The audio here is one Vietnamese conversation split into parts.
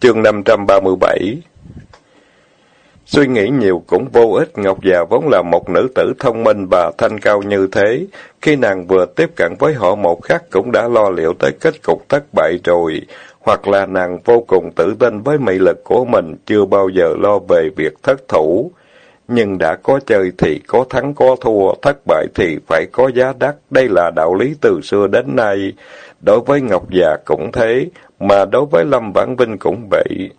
Chương 537 Suy nghĩ nhiều cũng vô ích, Ngọc già vốn là một nữ tử thông minh và thanh cao như thế. Khi nàng vừa tiếp cận với họ một khắc cũng đã lo liệu tới kết cục thất bại rồi. Hoặc là nàng vô cùng tự tin với mị lực của mình, chưa bao giờ lo về việc thất thủ. Nhưng đã có chơi thì có thắng có thua, thất bại thì phải có giá đắt. Đây là đạo lý từ xưa đến nay. Đối với Ngọc già cũng thế, mà đối với Lâm Vãn Vinh cũng vậy.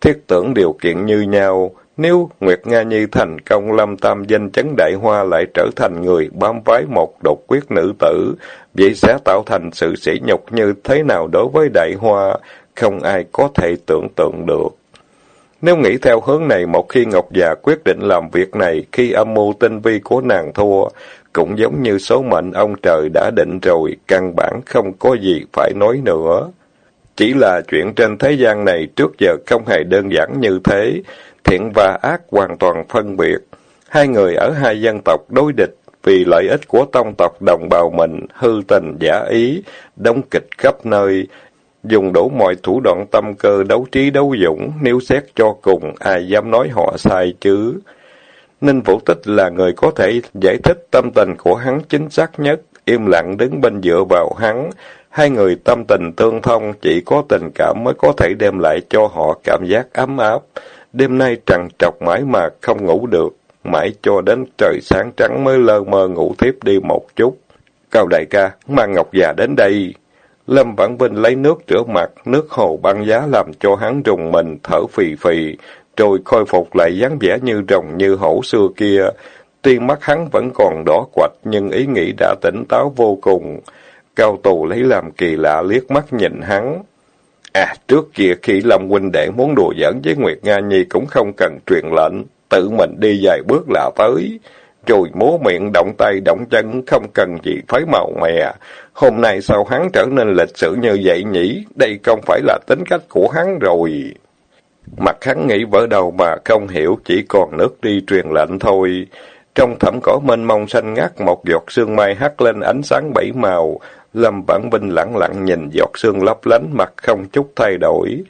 Thiết tưởng điều kiện như nhau, nếu Nguyệt Nga Nhi thành công lâm tam danh chấn đại hoa lại trở thành người bám vái một độc quyết nữ tử, vậy sẽ tạo thành sự sỉ nhục như thế nào đối với đại hoa, không ai có thể tưởng tượng được. Nếu nghĩ theo hướng này, một khi Ngọc già quyết định làm việc này, khi âm mưu tinh vi của nàng thua, cũng giống như số mệnh ông trời đã định rồi, căn bản không có gì phải nói nữa. Chỉ là chuyện trên thế gian này trước giờ không hề đơn giản như thế, thiện và ác hoàn toàn phân biệt. Hai người ở hai dân tộc đối địch vì lợi ích của tông tộc đồng bào mình, hư tình giả ý, đóng kịch khắp nơi, dùng đủ mọi thủ đoạn tâm cơ đấu trí đấu dũng, nếu xét cho cùng, ai dám nói họ sai chứ. Ninh Vũ Tích là người có thể giải thích tâm tình của hắn chính xác nhất, im lặng đứng bên dựa vào hắn, Hai người tâm tình tương thông, chỉ có tình cảm mới có thể đem lại cho họ cảm giác ấm áp. Đêm nay trằn trọc mãi mà không ngủ được, mãi cho đến trời sáng trắng mới lơ mơ ngủ thiếp đi một chút. Cao đại ca, mang ngọc già đến đây. Lâm Vãn Vinh lấy nước rửa mặt, nước hồ băng giá làm cho hắn rùng mình, thở phì phì, rồi khôi phục lại dáng vẻ như rồng như hổ xưa kia. Tuy mắt hắn vẫn còn đỏ quạch, nhưng ý nghĩ đã tỉnh táo vô cùng. Cao tù lấy làm kỳ lạ liếc mắt nhìn hắn. À, trước kia khi Lâm huynh đệ muốn đùa giỡn với Nguyệt Nga Nhi cũng không cần truyền lệnh, tự mình đi vài bước là tới. Rồi múa miệng động tay động chân không cần gì phải màu mè. Hôm nay sao hắn trở nên lịch sự như vậy nhỉ? Đây không phải là tính cách của hắn rồi. Mặt hắn nghĩ vỡ đầu mà không hiểu, chỉ còn nước đi truyền lệnh thôi. Trong thẳm cỏ mênh mông xanh ngắt, một giọt sương mai hắt lên ánh sáng bảy màu, Lâm Vãn Vinh lặng lặng nhìn giọt sương lấp lánh mặt không chút thay đổi.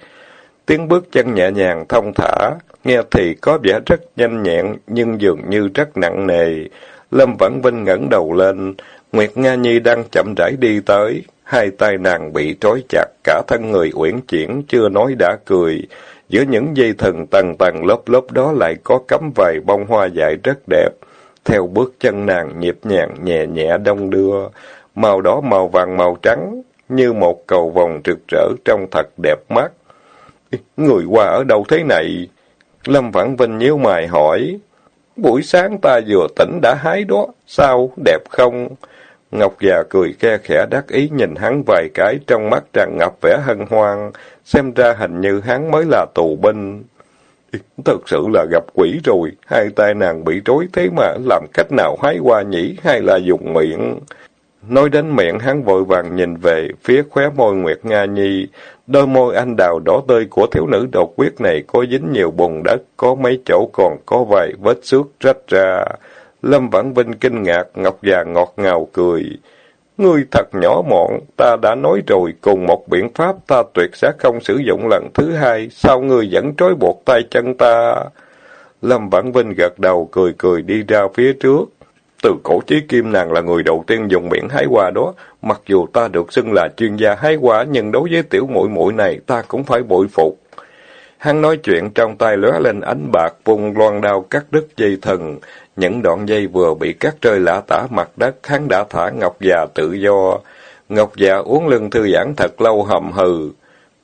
Tiếng bước chân nhẹ nhàng thông thả, nghe thì có vẻ rất nhanh nhẹn nhưng dường như rất nặng nề. Lâm Vãn Vinh ngẩng đầu lên, Nguyệt Nga Nhi đang chậm rãi đi tới, hai tay nàng bị trói chặt, cả thân người uyển chuyển, chưa nói đã cười. Giữa những dây thần tầng tầng lớp lớp đó lại có cắm vài bông hoa dại rất đẹp. Theo bước chân nàng nhịp nhàng nhẹ nhẹ đông đưa, màu đỏ màu vàng màu trắng, như một cầu vòng rực rỡ trong thật đẹp mắt. Người qua ở đâu thế này? Lâm Vãn Vinh nhíu mày hỏi. Buổi sáng ta vừa tỉnh đã hái đó, sao, đẹp không? Ngọc già cười khe khẽ đắc ý nhìn hắn vài cái trong mắt tràn ngập vẻ hân hoan, xem ra hình như hắn mới là tù binh. Thật sự là gặp quỷ rồi, hai tay nàng bị rối thế mà làm cách nào hái qua nhỉ, hay là dùng miệng? Nói đến miệng hắn vội vàng nhìn về phía khóe môi Nguyệt Nga Nhi. Đôi môi anh đào đỏ tươi của thiếu nữ độc quyết này có dính nhiều bùn đất, có mấy chỗ còn có vài vết xước rách ra. Lâm Vãn Vinh kinh ngạc, Ngọc già ngọt ngào cười. Ngươi thật nhỏ mọn, ta đã nói rồi, cùng một biện pháp ta tuyệt sẽ không sử dụng lần thứ hai, sao ngươi vẫn trói buộc tay chân ta? Lâm Vãn Vinh gật đầu cười cười đi ra phía trước. Từ cổ chí kim nàng là người đầu tiên dùng miệng hái hoa đó, mặc dù ta được xưng là chuyên gia hái hoa, nhưng đối với tiểu muội muội này ta cũng phải bội phục. Hắn nói chuyện trong tay lóe lên ánh bạc, vùng loan đao cắt đứt dây thần. Những đoạn dây vừa bị cắt rơi lã tả mặt đất, hắn đã thả Ngọc già tự do. Ngọc già uống lưng thư giãn thật lâu hầm hừ.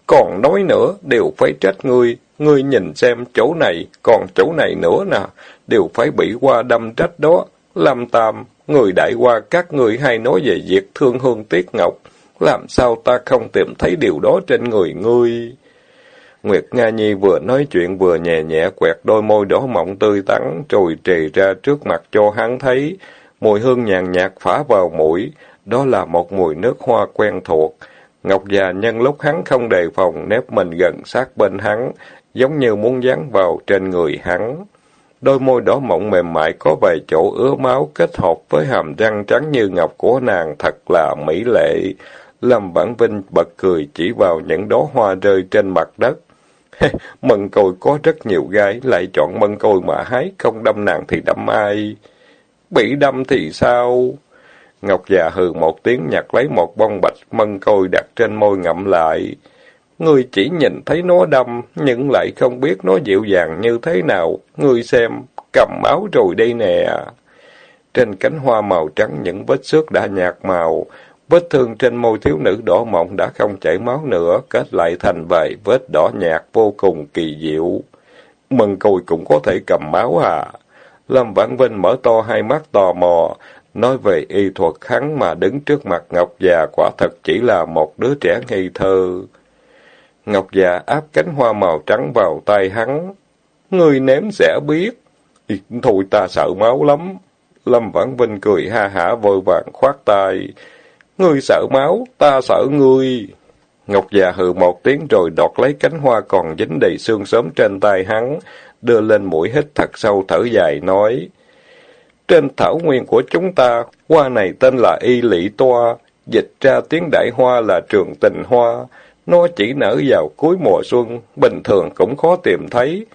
Còn nói nữa, đều phải trách ngươi. Ngươi nhìn xem chỗ này, còn chỗ này nữa nè, đều phải bị qua đâm trách đó. Lâm Tam, người đại qua các người hay nói về việc thương hương tiếc ngọc, làm sao ta không tìm thấy điều đó trên người ngươi? Nguyệt Nga Nhi vừa nói chuyện vừa nhẹ nhẹ quẹt đôi môi đỏ mọng tươi tắn, trồi trì ra trước mặt cho hắn thấy. Mùi hương nhàn nhạt phả vào mũi, đó là một mùi nước hoa quen thuộc. Ngọc già nhân lúc hắn không đề phòng nép mình gần sát bên hắn, giống như muốn dán vào trên người hắn. Đôi môi đỏ mọng mềm mại có vài chỗ ứa máu kết hợp với hàm răng trắng như ngọc của nàng thật là mỹ lệ. Lâm Vãn Vinh bật cười chỉ vào những đóa hoa rơi trên mặt đất. mân côi có rất nhiều gái, lại chọn mân côi mà hái, không đâm nàng thì đâm ai? Bị đâm thì sao? Ngọc già hừ một tiếng nhặt lấy một bông bạch mân côi đặt trên môi ngậm lại. Ngươi chỉ nhìn thấy nó đâm, nhưng lại không biết nó dịu dàng như thế nào. Ngươi xem, cầm máu rồi đây nè. Trên cánh hoa màu trắng những vết xước đã nhạt màu, vết thương trên môi thiếu nữ đỏ mộng đã không chảy máu nữa, kết lại thành vài vết đỏ nhạt vô cùng kỳ diệu. mừng cùi cũng có thể cầm máu à? Lâm Vãn Vinh mở to hai mắt tò mò, nói về y thuật hắn mà đứng trước mặt Ngọc già quả thật chỉ là một đứa trẻ ngây thơ. Ngọc già áp cánh hoa màu trắng vào tay hắn. Ngươi ném sẽ biết. Thôi ta sợ máu lắm. Lâm Vãn Vinh cười ha hả vội vàng khoát tay. Ngươi sợ máu, ta sợ ngươi. Ngọc già hừ một tiếng rồi đọt lấy cánh hoa còn dính đầy xương sớm trên tay hắn, đưa lên mũi hít thật sâu thở dài nói. Trên thảo nguyên của chúng ta, hoa này tên là y lị toa, dịch ra tiếng đại hoa là trường tình hoa. Nó chỉ nở vào cuối mùa xuân, bình thường cũng khó tìm thấy.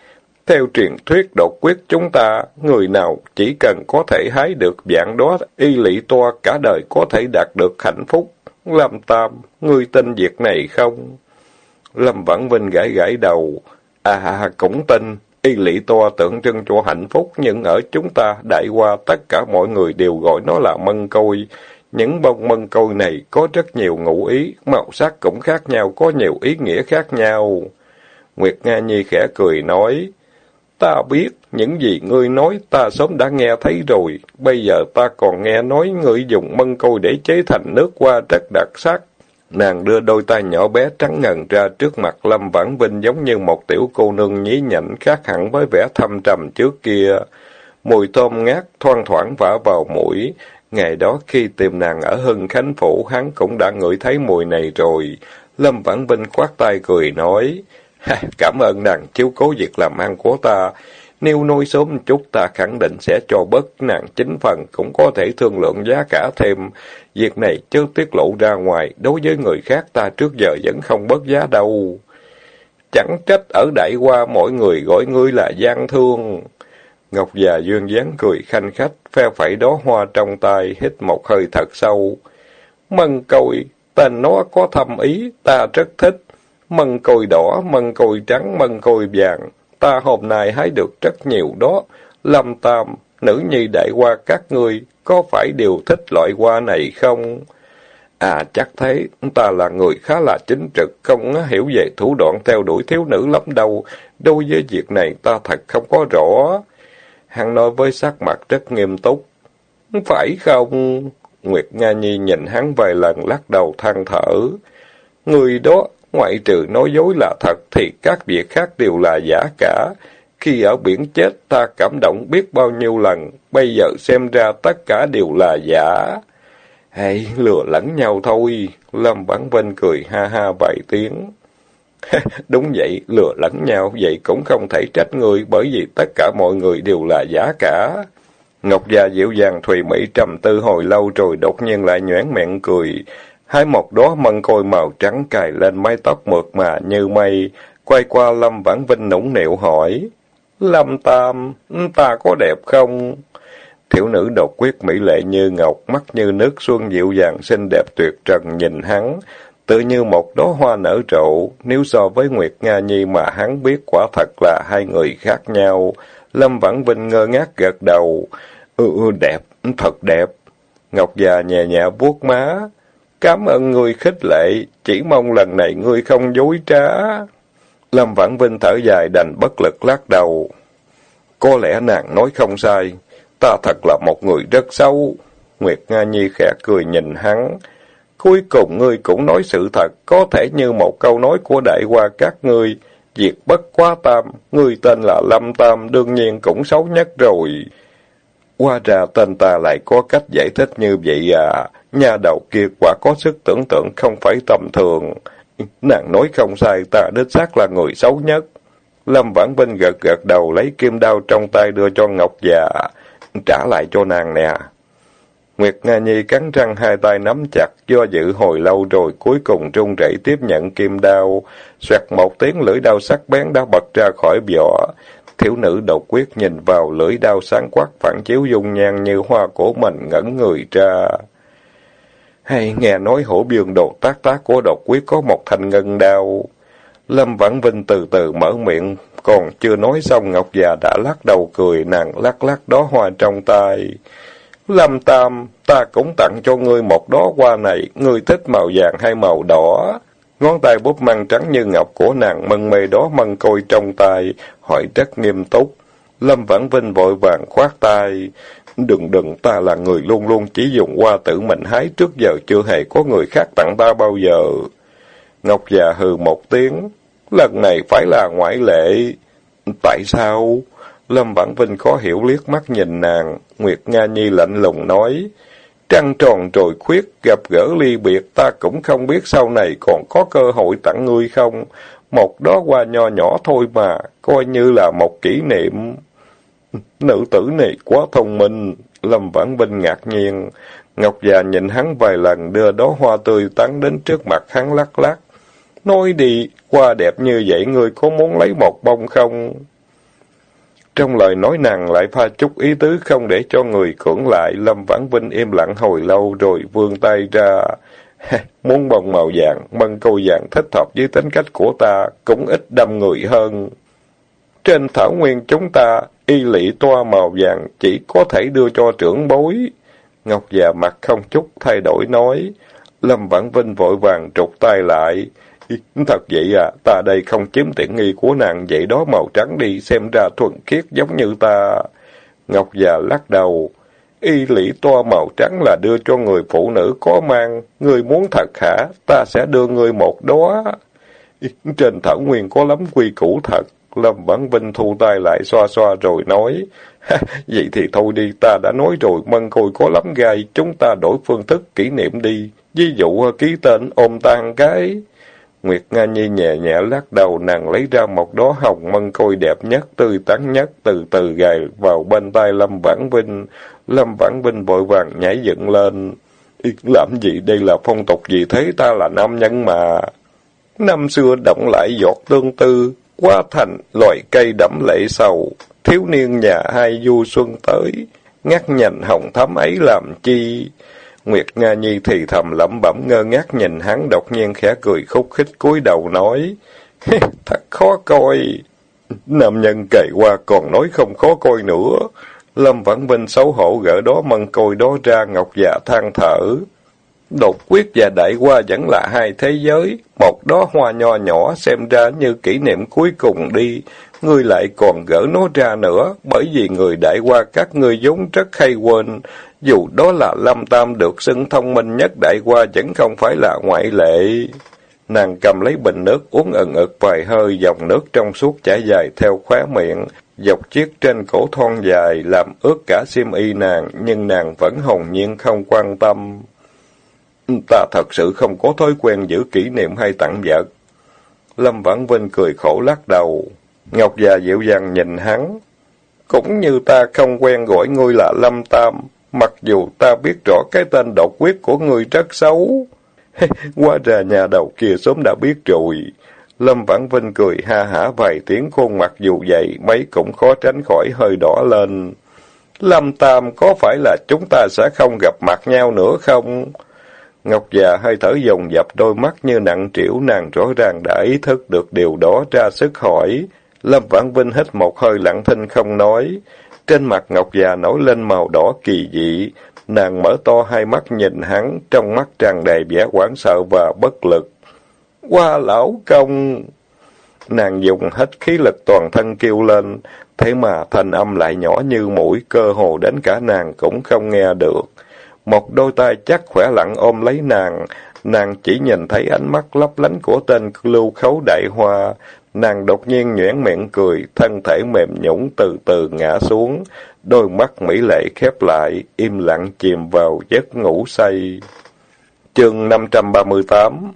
Theo truyền thuyết đột quyết chúng ta, người nào chỉ cần có thể hái được dạng đó, y lị toa cả đời có thể đạt được hạnh phúc. Lâm Tam, ngươi tin việc này không? Lâm Vãn Vinh gãi gãi đầu. À, cũng tin. Y lị toa tượng trưng cho hạnh phúc, nhưng ở chúng ta, đại qua tất cả mọi người đều gọi nó là mân côi. Những bông mân côi này có rất nhiều ngụ ý, màu sắc cũng khác nhau, có nhiều ý nghĩa khác nhau. Nguyệt Nga Nhi khẽ cười nói, Ta biết, những gì ngươi nói ta sớm đã nghe thấy rồi, bây giờ ta còn nghe nói ngươi dùng mân côi để chế thành nước hoa rất đặc sắc. Nàng đưa đôi tay nhỏ bé trắng ngần ra trước mặt Lâm Vãn Vinh giống như một tiểu cô nương nhí nhảnh khác hẳn với vẻ thâm trầm trước kia. Mùi tôm ngát thoang thoảng vả vào mũi. Ngày đó khi tìm nàng ở Hưng Khánh Phủ, hắn cũng đã ngửi thấy mùi này rồi. Lâm Vãn Vinh khoát tay cười nói, Cảm ơn nàng chiếu cố việc làm ăn của ta. Nếu nuôi sớm chút ta khẳng định sẽ cho bớt nàng chính phần, cũng có thể thương lượng giá cả thêm. Việc này chưa tiết lộ ra ngoài, đối với người khác ta trước giờ vẫn không bớt giá đâu. Chẳng trách ở đại qua mỗi người gọi ngươi là gian thương. Ngọc già dương dáng cười khanh khách, phe phẩy đó hoa trong tay, hít một hơi thật sâu. Mân côi, tên nó có thâm ý, ta rất thích. Mân côi đỏ, mân côi trắng, mân côi vàng. Ta hôm nay hái được rất nhiều đó. Lâm Tam, nữ nhi đại qua các ngươi, có phải đều thích loại hoa này không? À, chắc thế, ta là người khá là chính trực, không hiểu về thủ đoạn theo đuổi thiếu nữ lắm đâu. Đối với việc này ta thật không có rõ. Hắn nói với sắc mặt rất nghiêm túc. Phải không? Nguyệt Nga Nhi nhìn hắn vài lần lắc đầu than thở. Người đó Ngoại trừ nói dối là thật thì các việc khác đều là giả cả. Khi ở biển chết ta cảm động biết bao nhiêu lần, bây giờ xem ra tất cả đều là giả. Hay, lừa lẫn nhau thôi. Lâm Bản Vinh cười ha ha vài tiếng. Đúng vậy, lừa lẫn nhau, vậy cũng không thể trách người, bởi vì tất cả mọi người đều là giả cả. Ngọc gia dịu dàng Thùy Mỹ trầm tư hồi lâu rồi đột nhiên lại nhoảng miệng cười. Hai một đóa mân côi màu trắng cài lên mái tóc mượt mà như mây, quay qua Lâm Vãn Vinh nũng nịu hỏi. Lâm Tam, ta có đẹp không? Thiểu nữ độc quyết mỹ lệ như ngọc, mắt như nước xuân dịu dàng xinh đẹp tuyệt trần nhìn hắn, tự như một đóa hoa nở rộ, nếu so với Nguyệt Nga Nhi mà hắn biết quả thật là hai người khác nhau. Lâm Vãn Vinh ngơ ngác gật đầu, ừ, ừ đẹp, thật đẹp. Ngọc già nhẹ nhẹ vuốt má, Cảm ơn người khích lệ, chỉ mong lần này ngươi không dối trá. Lâm Vãn Vinh thở dài đành bất lực lắc đầu. Có lẽ nàng nói không sai, ta thật là một người rất xấu. Nguyệt Nga Nhi khẽ cười nhìn hắn. Cuối cùng ngươi cũng nói sự thật, có thể như một câu nói của đại hoa các ngươi. Việc bất quá tam, ngươi tên là Lâm Tam, đương nhiên cũng xấu nhất rồi. Qua ra tên ta lại có cách giải thích như vậy à. Nhà đầu kia quả có sức tưởng tượng không phải tầm thường. Nàng nói không sai, ta đích xác là người xấu nhất. Lâm Vãn Vinh gật gật đầu lấy kim đao trong tay đưa cho Ngọc già, trả lại cho nàng nè. Nguyệt Nga Nhi cắn răng hai tay nắm chặt, do dự hồi lâu rồi cuối cùng trung rẩy tiếp nhận kim đao. Xoẹt một tiếng lưỡi đao sắc bén đã bật ra khỏi vỏ. Thiếu nữ độc quyết nhìn vào lưỡi đao sáng quắc phản chiếu dung nhan như hoa của mình ngẩn người ra. Hay nghe nói hổ biên đồ tác tác của độc quyết có một thanh ngân đao. Lâm Vãn Vinh từ từ mở miệng, còn chưa nói xong Ngọc già đã lắc đầu cười, nàng lắc lắc đó hoa trong tay. Lâm Tam, ta cũng tặng cho ngươi một đó hoa này, ngươi thích màu vàng hay màu đỏ? Ngón tay búp măng trắng như ngọc của nàng mân mê đó mân côi trong tay, hỏi rất nghiêm túc. Lâm Vãn Vinh vội vàng khoát tay. Đừng đừng, ta là người luôn luôn chỉ dùng hoa tự mình hái trước giờ chưa hề có người khác tặng ta bao giờ. Ngọc già hừ một tiếng, lần này phải là ngoại lệ. Tại sao? Lâm Vãn Vinh khó hiểu liếc mắt nhìn nàng, Nguyệt Nga Nhi lạnh lùng nói, Trăng tròn rồi khuyết, gặp gỡ ly biệt, ta cũng không biết sau này còn có cơ hội tặng ngươi không. Một đó qua nho nhỏ thôi mà, coi như là một kỷ niệm. Nữ tử này quá thông minh, Lâm Vãn Vinh ngạc nhiên. Ngọc già nhìn hắn vài lần đưa đó hoa tươi tắn đến trước mặt hắn lắc lắc. Nói đi, hoa đẹp như vậy ngươi có muốn lấy một bông không? Trong lời nói nàng lại pha chút ý tứ không để cho người cưỡng lại, Lâm Vãn Vinh im lặng hồi lâu rồi vươn tay ra. Muốn bông màu vàng, mân câu vàng thích hợp với tính cách của ta, cũng ít đâm người hơn. Trên thảo nguyên chúng ta, y lị toa màu vàng chỉ có thể đưa cho trưởng bối. Ngọc già mặt không chút thay đổi nói. Lâm Vãn Vinh vội vàng trục tay lại. Thật vậy à, ta đây không chiếm tiện nghi của nàng, vậy đó màu trắng đi, xem ra thuần khiết giống như ta. Ngọc già lắc đầu. Y lĩ toa màu trắng là đưa cho người phụ nữ có mang. Người muốn thật hả? Ta sẽ đưa người một đó. Trên thảo nguyên có lắm quy củ thật. Lâm Vãn Vinh thu tay lại xoa xoa rồi nói. Vậy thì thôi đi, ta đã nói rồi, mân côi có lắm gai, chúng ta đổi phương thức kỷ niệm đi. Ví dụ ký tên ôm tan cái. Nguyệt Nga Nhi nhẹ nhẹ lắc đầu, nàng lấy ra một đóa hồng mân côi đẹp nhất, tươi tắn nhất, từ từ gài vào bên tay Lâm Vãn Vinh. Lâm Vãn Vinh vội vàng nhảy dựng lên. Làm gì đây là phong tục gì thế, ta là nam nhân mà. Năm xưa động lại giọt tương tư, quá thành loài cây đẫm lệ sầu, thiếu niên nhà hai du xuân tới, ngắt nhành hồng thắm ấy làm chi. Nguyệt Nga Nhi thì thầm lẩm bẩm ngơ ngác nhìn hắn đột nhiên khẽ cười khúc khích cúi đầu nói. Thật khó coi. Nam nhân cày qua còn nói không khó coi nữa. Lâm Vãn Vinh xấu hổ gỡ đó mân côi đó ra ngọc dạ than thở. Đột quyết và đại qua vẫn là hai thế giới. Một đó hoa nho nhỏ xem ra như kỷ niệm cuối cùng đi. Ngươi lại còn gỡ nó ra nữa, bởi vì người đại qua các ngươi vốn rất hay quên. Dù đó là Lâm Tam được xưng thông minh nhất đại qua vẫn không phải là ngoại lệ. Nàng cầm lấy bình nước uống ẩn ực vài hơi, dòng nước trong suốt chảy dài theo khóe miệng, dọc chiếc trên cổ thon dài, làm ướt cả xiêm y nàng, nhưng nàng vẫn hồn nhiên không quan tâm. Ta thật sự không có thói quen giữ kỷ niệm hay tặng vật. Lâm Vãn Vinh cười khổ lắc đầu. Ngọc già dịu dàng nhìn hắn. Cũng như ta không quen gọi ngươi là Lâm Tam, mặc dù ta biết rõ cái tên độc quyết của ngươi rất xấu. Qua ra nhà đầu kia sớm đã biết rồi. Lâm Vãn Vinh cười ha hả vài tiếng khuôn mặt dù vậy, mấy cũng khó tránh khỏi hơi đỏ lên. Lâm Tam, có phải là chúng ta sẽ không gặp mặt nhau nữa không? Ngọc già hơi thở dồn dập đôi mắt như nặng trĩu nàng rõ ràng đã ý thức được điều đó ra sức hỏi. Lâm Vãn Vinh hít một hơi lặng thinh không nói. Trên mặt Ngọc già nổi lên màu đỏ kỳ dị. Nàng mở to hai mắt nhìn hắn, trong mắt tràn đầy vẻ hoảng sợ và bất lực. Qua lão công! Nàng dùng hết khí lực toàn thân kêu lên, thế mà thanh âm lại nhỏ như mũi, cơ hồ đến cả nàng cũng không nghe được. Một đôi tay chắc khỏe lặng ôm lấy nàng, nàng chỉ nhìn thấy ánh mắt lấp lánh của tên lưu khấu đại hoa. Nàng đột nhiên nhuyễn miệng cười, thân thể mềm nhũng từ từ ngã xuống, đôi mắt mỹ lệ khép lại, im lặng chìm vào giấc ngủ say. Chương 538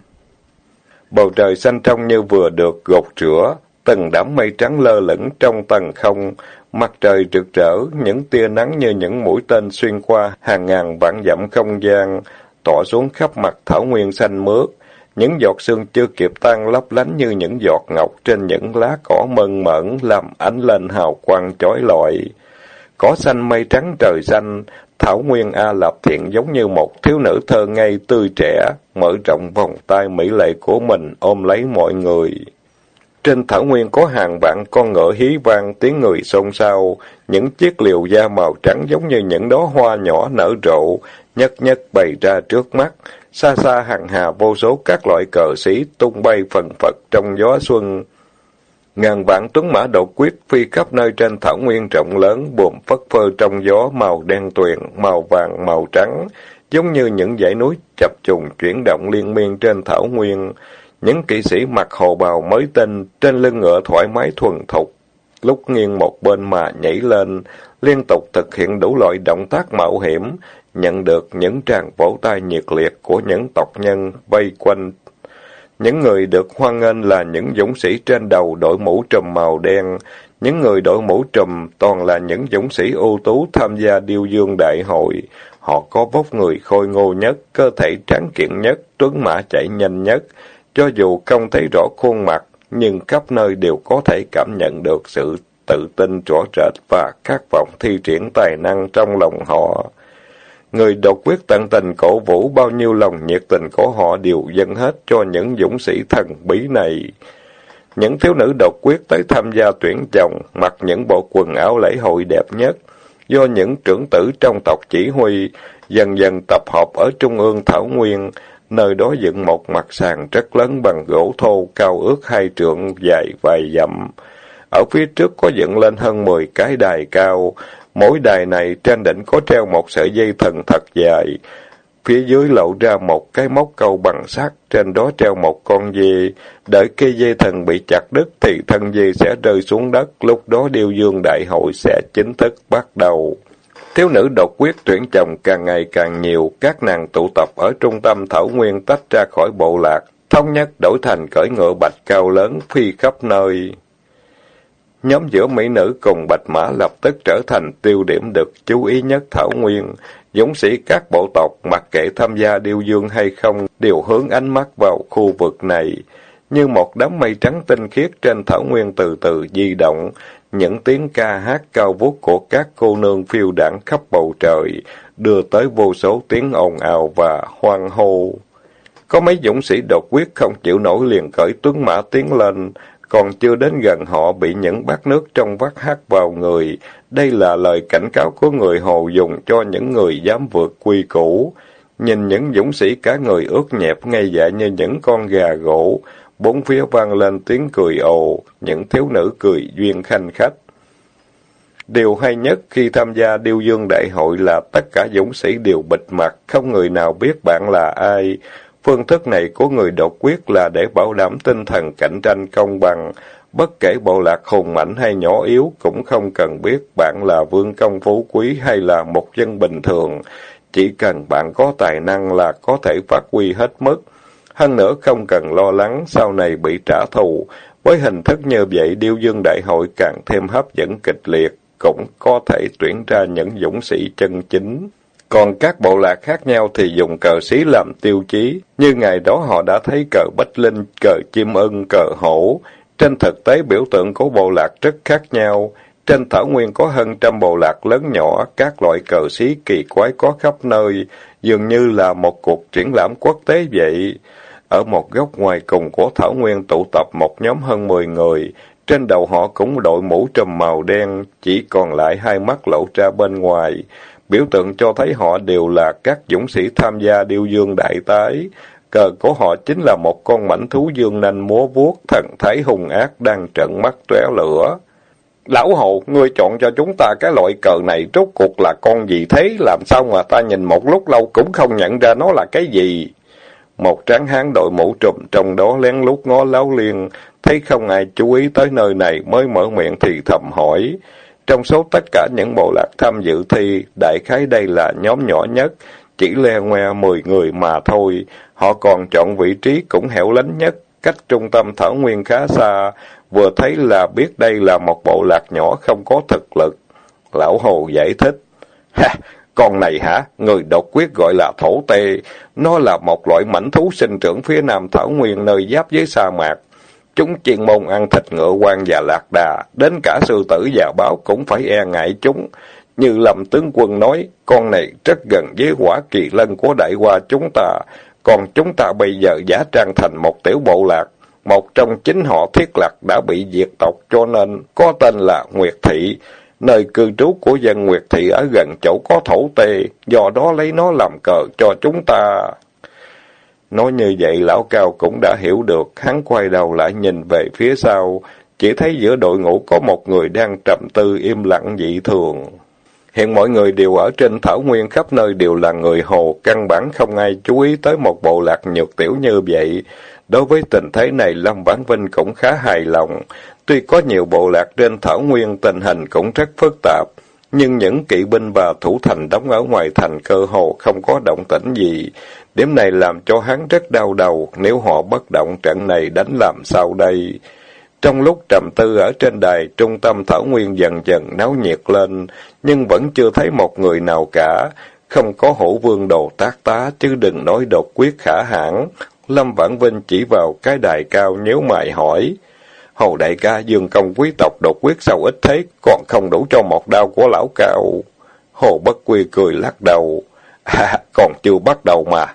Bầu trời xanh trong như vừa được gột rửa, từng đám mây trắng lơ lửng trong tầng không, mặt trời rực rỡ, những tia nắng như những mũi tên xuyên qua hàng ngàn vạn dặm không gian, tỏa xuống khắp mặt thảo nguyên xanh mướt. Những giọt sương chưa kịp tan lấp lánh như những giọt ngọc trên những lá cỏ mơn mởn làm ánh lên hào quang chói lọi. Cỏ xanh mây trắng trời xanh, Thảo Nguyên A Lập Thiện giống như một thiếu nữ thơ ngây tươi trẻ, mở rộng vòng tay mỹ lệ của mình ôm lấy mọi người. Trên thảo nguyên có hàng vạn con ngựa hí vang tiếng người xôn xao, những chiếc liều da màu trắng giống như những đóa hoa nhỏ nở rộ, nhất nhất bày ra trước mắt. Xa xa hàng hà vô số các loại cờ sĩ tung bay phần phật trong gió xuân. Ngàn vạn tuấn mã đột quyết phi khắp nơi trên thảo nguyên rộng lớn, buồm phất phơ trong gió màu đen tuyền, màu vàng, màu trắng, giống như những dãy núi chập trùng chuyển động liên miên trên thảo nguyên. Những kỵ sĩ mặc hồ bào mới tinh, trên lưng ngựa thoải mái thuần thục, lúc nghiêng một bên mà nhảy lên, liên tục thực hiện đủ loại động tác mạo hiểm, nhận được những tràng vỗ tay nhiệt liệt của những tộc nhân vây quanh. Những người được hoan nghênh là những dũng sĩ trên đầu đội mũ trùm màu đen, những người đội mũ trùm toàn là những dũng sĩ ưu tú tham gia điêu dương đại hội. Họ có vóc người khôi ngô nhất, cơ thể tráng kiện nhất, tuấn mã chạy nhanh nhất, cho dù không thấy rõ khuôn mặt, nhưng khắp nơi đều có thể cảm nhận được sự tự tin rõ rệt và khát vọng thi triển tài năng trong lòng họ. Người độc quyết tận tình cổ vũ bao nhiêu lòng nhiệt tình của họ đều dâng hết cho những dũng sĩ thần bí này. Những thiếu nữ độc quyết tới tham gia tuyển chồng, mặc những bộ quần áo lễ hội đẹp nhất, do những trưởng tử trong tộc chỉ huy, dần dần tập hợp ở trung ương Thảo Nguyên, Nơi đó dựng một mặt sàn rất lớn bằng gỗ thô, cao ước hai trượng, dài vài dặm. Ở phía trước có dựng lên hơn mười cái đài cao. Mỗi đài này trên đỉnh có treo một sợi dây thần thật dài. Phía dưới lộ ra một cái móc câu bằng sắt, trên đó treo một con dê. Đợi cây dây thần bị chặt đứt thì thân dê sẽ rơi xuống đất, lúc đó điêu dương đại hội sẽ chính thức bắt đầu. Thiếu nữ độc quyết tuyển chồng càng ngày càng nhiều, các nàng tụ tập ở trung tâm thảo nguyên tách ra khỏi bộ lạc, thống nhất đổi thành cởi ngựa bạch cao lớn phi khắp nơi. Nhóm giữa mỹ nữ cùng bạch mã lập tức trở thành tiêu điểm được chú ý nhất thảo nguyên. Dũng sĩ các bộ tộc mặc kệ tham gia điêu dương hay không đều hướng ánh mắt vào khu vực này. Như một đám mây trắng tinh khiết trên thảo nguyên từ từ di động, những tiếng ca hát cao vút của các cô nương phiêu đảng khắp bầu trời, đưa tới vô số tiếng ồn ào và hoang hô. Có mấy dũng sĩ đột quyết không chịu nổi liền cởi tuấn mã tiến lên, còn chưa đến gần họ bị những bát nước trong vắt hát vào người. Đây là lời cảnh cáo của người Hồ dùng cho những người dám vượt quy củ. Nhìn những dũng sĩ cả người ướt nhẹp ngay dạ như những con gà gỗ, Bốn phía vang lên tiếng cười ồ, những thiếu nữ cười duyên khanh khách. Điều hay nhất khi tham gia điêu dương đại hội là tất cả dũng sĩ đều bịt mặt, không người nào biết bạn là ai. Phương thức này của người độc quyết là để bảo đảm tinh thần cạnh tranh công bằng. Bất kể bộ lạc hùng mạnh hay nhỏ yếu cũng không cần biết bạn là vương công phú quý hay là một dân bình thường. Chỉ cần bạn có tài năng là có thể phát huy hết mức. Hơn nữa không cần lo lắng sau này bị trả thù. Với hình thức như vậy, điêu dương đại hội càng thêm hấp dẫn kịch liệt, cũng có thể tuyển ra những dũng sĩ chân chính. Còn các bộ lạc khác nhau thì dùng cờ xí làm tiêu chí, như ngày đó họ đã thấy cờ bách linh, cờ chim ưng, cờ hổ. Trên thực tế biểu tượng của bộ lạc rất khác nhau. Trên thảo nguyên có hơn trăm bộ lạc lớn nhỏ, các loại cờ xí kỳ quái có khắp nơi, dường như là một cuộc triển lãm quốc tế vậy. Ở một góc ngoài cùng của Thảo Nguyên tụ tập một nhóm hơn 10 người, trên đầu họ cũng đội mũ trùm màu đen, chỉ còn lại hai mắt lộ ra bên ngoài. Biểu tượng cho thấy họ đều là các dũng sĩ tham gia điêu dương đại tái. Cờ của họ chính là một con mảnh thú dương nanh múa vuốt, thần thái hung ác đang trận mắt tóe lửa. Lão hồ, ngươi chọn cho chúng ta cái loại cờ này rốt cuộc là con gì thế? Làm sao mà ta nhìn một lúc lâu cũng không nhận ra nó là cái gì? Một tráng hán đội mũ trùm trong đó lén lút ngó láo liên, thấy không ai chú ý tới nơi này mới mở miệng thì thầm hỏi. Trong số tất cả những bộ lạc tham dự thi, đại khái đây là nhóm nhỏ nhất, chỉ le ngoe mười người mà thôi. Họ còn chọn vị trí cũng hẻo lánh nhất, cách trung tâm thảo nguyên khá xa, vừa thấy là biết đây là một bộ lạc nhỏ không có thực lực. Lão Hồ giải thích. Ha, con này hả? Người độc quyết gọi là thổ tê. Nó là một loại mảnh thú sinh trưởng phía nam Thảo Nguyên nơi giáp với sa mạc. Chúng chuyên môn ăn thịt ngựa quan và lạc đà, đến cả sư tử và báo cũng phải e ngại chúng. Như lầm tướng quân nói, con này rất gần với quả kỳ lân của đại hoa chúng ta, còn chúng ta bây giờ giả trang thành một tiểu bộ lạc. Một trong chính họ thiết lạc đã bị diệt tộc cho nên có tên là Nguyệt Thị. Nơi cư trú của dân Nguyệt Thị ở gần chỗ có thổ tê, do đó lấy nó làm cờ cho chúng ta. Nói như vậy lão cao cũng đã hiểu được, hắn quay đầu lại nhìn về phía sau, chỉ thấy giữa đội ngũ có một người đang trầm tư im lặng dị thường. Hiện mọi người đều ở trên thảo nguyên khắp nơi đều là người hồ, căn bản không ai chú ý tới một bộ lạc nhược tiểu như vậy. Đối với tình thế này, Lâm Vãn Vinh cũng khá hài lòng. Tuy có nhiều bộ lạc trên thảo nguyên, tình hình cũng rất phức tạp, nhưng những kỵ binh và thủ thành đóng ở ngoài thành cơ hồ không có động tĩnh gì. Điểm này làm cho hắn rất đau đầu, nếu họ bất động trận này đánh làm sao đây? Trong lúc trầm tư ở trên đài, trung tâm thảo nguyên dần dần náo nhiệt lên, nhưng vẫn chưa thấy một người nào cả. Không có hổ vương đồ tác tá, chứ đừng nói đột quyết khả hãn. Lâm Vãn Vinh chỉ vào cái đài cao nhếu mày hỏi. Hồ đại ca dương công quý tộc đột quyết sau ít thế, còn không đủ cho một đao của lão cao. Hồ Bất Quy cười lắc đầu. À, còn chưa bắt đầu mà.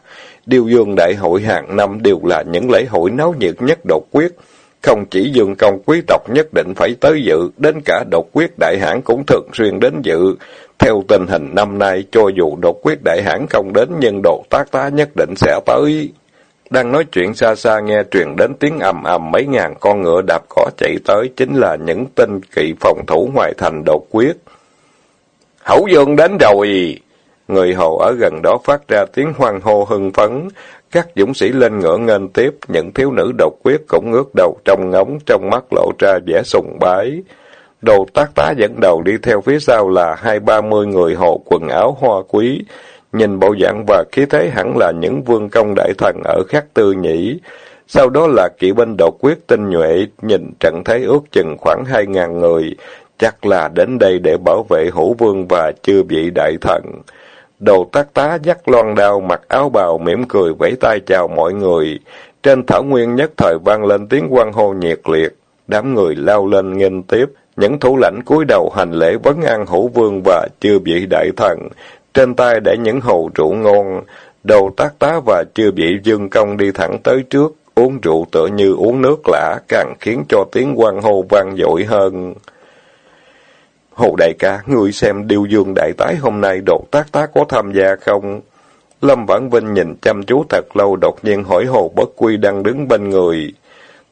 Điều dương đại hội hàng năm đều là những lễ hội náo nhiệt nhất đột quyết. Không chỉ dương công quý tộc nhất định phải tới dự, đến cả đột quyết đại hãn cũng thường xuyên đến dự. Theo tình hình năm nay, cho dù đột quyết đại hãn không đến, nhưng đột tác tá nhất định sẽ tới. Đang nói chuyện xa xa nghe truyền đến tiếng ầm ầm mấy ngàn con ngựa đạp cỏ chạy tới, chính là những tinh kỵ phòng thủ ngoài thành đột quyết. Hậu dương đến rồi! Người hầu ở gần đó phát ra tiếng hoan hô hưng phấn, các dũng sĩ lên ngựa nghênh tiếp, những thiếu nữ độc quyết cũng ngước đầu trong ngóng, trong mắt lộ ra vẻ sùng bái. Đồ tác tá dẫn đầu đi theo phía sau là hai ba mươi người hộ quần áo hoa quý, nhìn bộ dạng và khí thế hẳn là những vương công đại thần ở khắc tư nhĩ. Sau đó là kỵ binh độc quyết tinh nhuệ, nhìn trận thế ước chừng khoảng hai ngàn người, chắc là đến đây để bảo vệ hữu vương và chư vị đại thần. Đồ tác tá dắt loan đao mặc áo bào mỉm cười vẫy tay chào mọi người. Trên thảo nguyên nhất thời vang lên tiếng quan hô nhiệt liệt. Đám người lao lên nghênh tiếp. Những thủ lãnh cúi đầu hành lễ vấn an hữu vương và chư vị đại thần. Trên tay để những hồ rượu ngon. đầu tác tá và chưa bị dương công đi thẳng tới trước. Uống rượu tựa như uống nước lã, càng khiến cho tiếng quan hô vang dội hơn. Hồ đại ca, ngươi xem điều dương đại tái hôm nay đột tác tá có tham gia không? Lâm Vãn Vinh nhìn chăm chú thật lâu đột nhiên hỏi Hồ Bất Quy đang đứng bên người.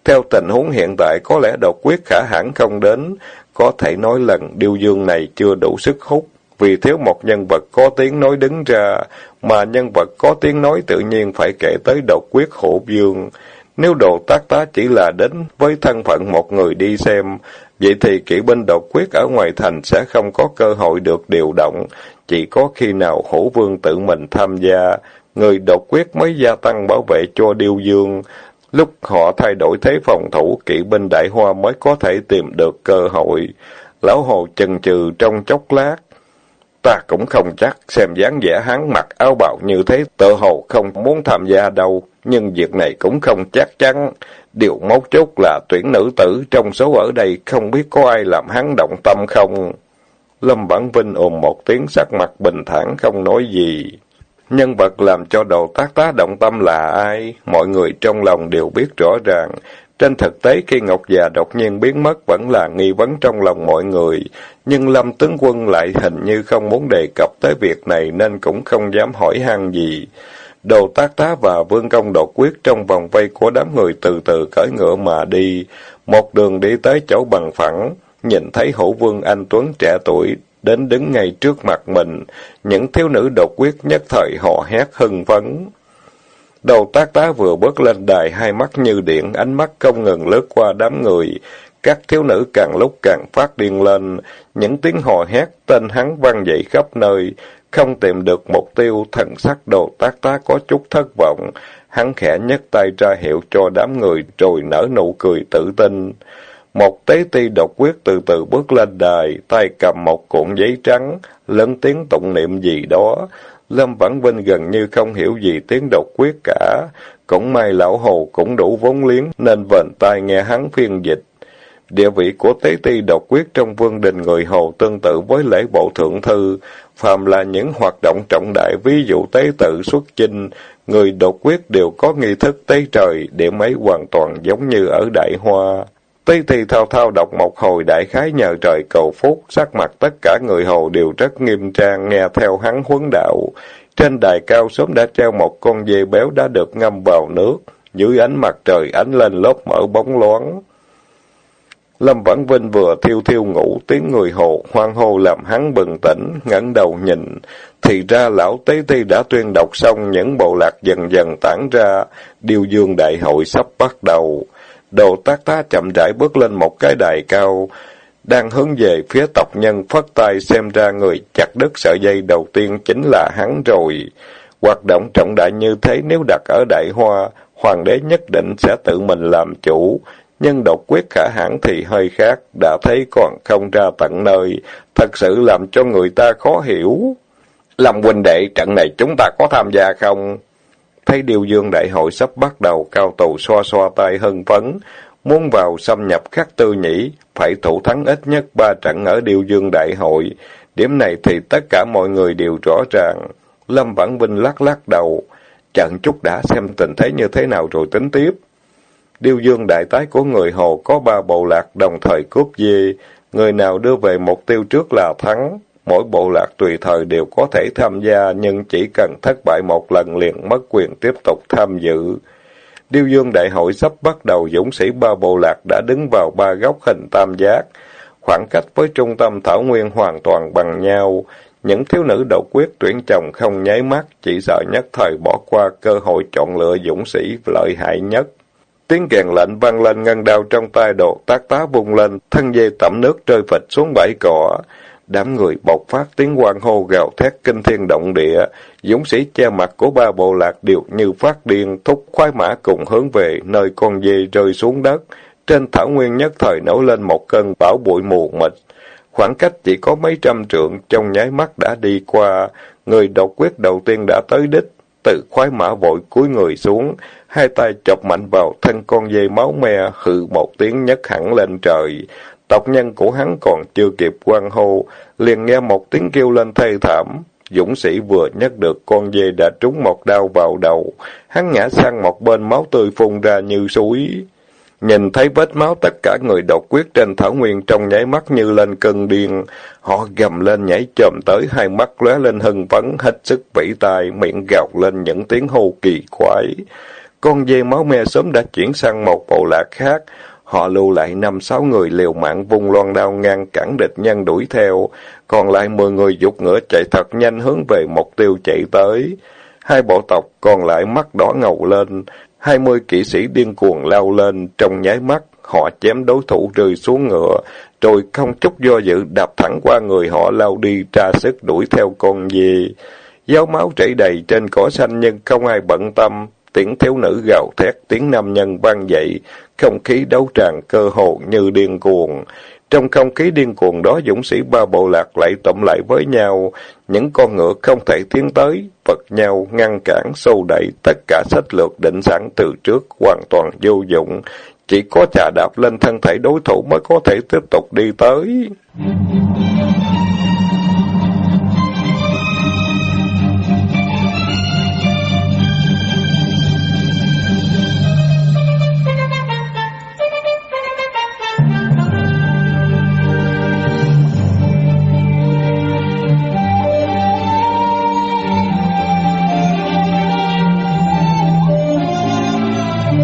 Theo tình huống hiện tại có lẽ độc quyết khả hãn không đến, có thể nói lần điều dương này chưa đủ sức hút, vì thiếu một nhân vật có tiếng nói đứng ra, mà nhân vật có tiếng nói tự nhiên phải kể tới độc quyết Hổ dương. Nếu đồ tác tá chỉ là đến với thân phận một người đi xem, vậy thì kỵ binh độc quyết ở ngoài thành sẽ không có cơ hội được điều động, chỉ có khi nào hổ vương tự mình tham gia, người độc quyết mới gia tăng bảo vệ cho điêu dương. Lúc họ thay đổi thế phòng thủ, kỵ binh đại hoa mới có thể tìm được cơ hội. Lão Hồ chần chừ trong chốc lát. Ta cũng không chắc, xem dáng vẻ hắn mặc áo bào như thế, tự hồ không muốn tham gia đâu, nhưng việc này cũng không chắc chắn. Điều mấu chốt là tuyển nữ tử trong số ở đây không biết có ai làm hắn động tâm không. Lâm bản Vinh ồn một tiếng sắc mặt bình thản không nói gì. Nhân vật làm cho đầu tác tá động tâm là ai? Mọi người trong lòng đều biết rõ ràng. Trên thực tế khi Ngọc già đột nhiên biến mất vẫn là nghi vấn trong lòng mọi người. Nhưng Lâm tướng quân lại hình như không muốn đề cập tới việc này nên cũng không dám hỏi han gì. Đồ tác tá và vương công đột quyết trong vòng vây của đám người từ từ cởi ngựa mà đi. Một đường đi tới chỗ bằng phẳng, nhìn thấy hữu vương anh Tuấn trẻ tuổi, đến đứng ngay trước mặt mình. Những thiếu nữ đột quyết nhất thời họ hét hưng phấn. Đầu tác tá vừa bước lên đài, hai mắt như điện, ánh mắt không ngừng lướt qua đám người. Các thiếu nữ càng lúc càng phát điên lên, những tiếng hò hét tên hắn vang dậy khắp nơi, không tìm được mục tiêu, thần sắc đồ tác tá có chút thất vọng. Hắn khẽ nhấc tay ra hiệu cho đám người rồi nở nụ cười tự tin. Một tế ti độc quyết từ từ bước lên đài, tay cầm một cuộn giấy trắng, lớn tiếng tụng niệm gì đó. Lâm Vãn Vinh gần như không hiểu gì tiếng độc quyết cả. Cũng may lão hồ cũng đủ vốn liếng nên vền tai nghe hắn phiên dịch. Địa vị của tế ti độc quyết trong vương đình người Hồ tương tự với lễ bộ thượng thư, phàm là những hoạt động trọng đại ví dụ tế tự xuất chinh, người độc quyết đều có nghi thức tế trời, điểm ấy hoàn toàn giống như ở Đại Hoa. Tế thì thao thao đọc một hồi đại khái nhờ trời cầu phúc, sắc mặt tất cả người Hồ đều rất nghiêm trang nghe theo hắn huấn đạo. Trên đài cao sớm đã treo một con dê béo đã được ngâm vào nước, dưới ánh mặt trời ánh lên lớp mỡ bóng loáng. Lâm Vãn Vinh vừa thiêu thiêu ngủ, tiếng người hồ hoang hô làm hắn bừng tỉnh, ngẩng đầu nhìn. Thì ra lão Tế Ti đã tuyên đọc xong những bộ lạc dần dần tản ra, điều dương đại hội sắp bắt đầu. Đồ tác tá chậm rãi bước lên một cái đài cao, đang hướng về phía tộc nhân phất tay xem ra người chặt đứt sợi dây đầu tiên chính là hắn rồi. Hoạt động trọng đại như thế nếu đặt ở Đại Hoa, hoàng đế nhất định sẽ tự mình làm chủ, nhưng độc quyết khả hãn thì hơi khác, đã thấy còn không ra tận nơi, thật sự làm cho người ta khó hiểu. Lâm huynh đệ, trận này chúng ta có tham gia không? Thấy điều dương đại hội sắp bắt đầu, cao tù xoa xoa tay hân phấn, muốn vào xâm nhập khắc tư nhĩ, phải thủ thắng ít nhất ba trận ở điều dương đại hội. Điểm này thì tất cả mọi người đều rõ ràng. Lâm Vãn Vinh lắc lắc đầu, chặn chút đã xem tình thế như thế nào rồi tính tiếp. Điêu dương đại tái của người Hồ có ba bộ lạc đồng thời cướp dê, người nào đưa về mục tiêu trước là thắng. Mỗi bộ lạc tùy thời đều có thể tham gia, nhưng chỉ cần thất bại một lần liền mất quyền tiếp tục tham dự. Điêu dương đại hội sắp bắt đầu, dũng sĩ ba bộ lạc đã đứng vào ba góc hình tam giác. Khoảng cách với trung tâm thảo nguyên hoàn toàn bằng nhau. Những thiếu nữ độc quyết tuyển chồng không nháy mắt, chỉ sợ nhất thời bỏ qua cơ hội chọn lựa dũng sĩ lợi hại nhất. Tiếng kèn lạnh vang lên ngân đao trong tay đột tác tá vung lên, thân dây tẩm nước rơi phịch xuống bãi cỏ. Đám người bộc phát tiếng quan hô gào thét kinh thiên động địa, dũng sĩ che mặt của ba bộ lạc đều như phát điên, thúc khoái mã cùng hướng về nơi con dê rơi xuống đất. Trên thảo nguyên nhất thời nổi lên một cơn bão bụi mù mịt. Khoảng cách chỉ có mấy trăm trượng, trong nháy mắt đã đi qua, người độc quyết đầu tiên đã tới đích, từ khoái mã vội cúi người xuống, hai tay chọc mạnh vào thân con dê máu me, hự một tiếng nhấc hẳn lên trời. Tộc nhân của hắn còn chưa kịp quan hô, liền nghe một tiếng kêu lên thê thảm. Dũng sĩ vừa nhấc được con dê đã trúng một đao vào đầu, hắn ngã sang một bên máu tươi phun ra như suối. Nhìn thấy vết máu tất cả người độc quyết trên thảo nguyên trong nháy mắt như lên cơn điên. Họ gầm lên nhảy chồm tới, hai mắt lóe lên hưng phấn, hết sức vĩ tài miệng gào lên những tiếng hô kỳ quái. Con dê máu me sớm đã chuyển sang một bộ lạc khác. Họ lưu lại năm sáu người liều mạng vùng loan đao ngang cản địch nhân đuổi theo, còn lại mười người dục ngựa chạy thật nhanh hướng về mục tiêu chạy tới. Hai bộ tộc còn lại mắt đỏ ngầu lên, hai mươi kỵ sĩ điên cuồng lao lên, trong nháy mắt, họ chém đối thủ rơi xuống ngựa, rồi không chút do dự đạp thẳng qua người họ lao đi tra sức đuổi theo con dê. Giáo máu chảy đầy trên cỏ xanh nhưng không ai bận tâm, tiếng thiếu nữ gào thét, tiếng nam nhân vang dậy, không khí đấu tràn cơ hồ như điên cuồng. Trong không khí điên cuồng đó, dũng sĩ ba bộ lạc lại tụm lại với nhau, những con ngựa không thể tiến tới, vật nhau, ngăn cản, sâu đẩy, tất cả sách lược định sẵn từ trước, hoàn toàn vô dụng. Chỉ có chà đạp lên thân thể đối thủ mới có thể tiếp tục đi tới.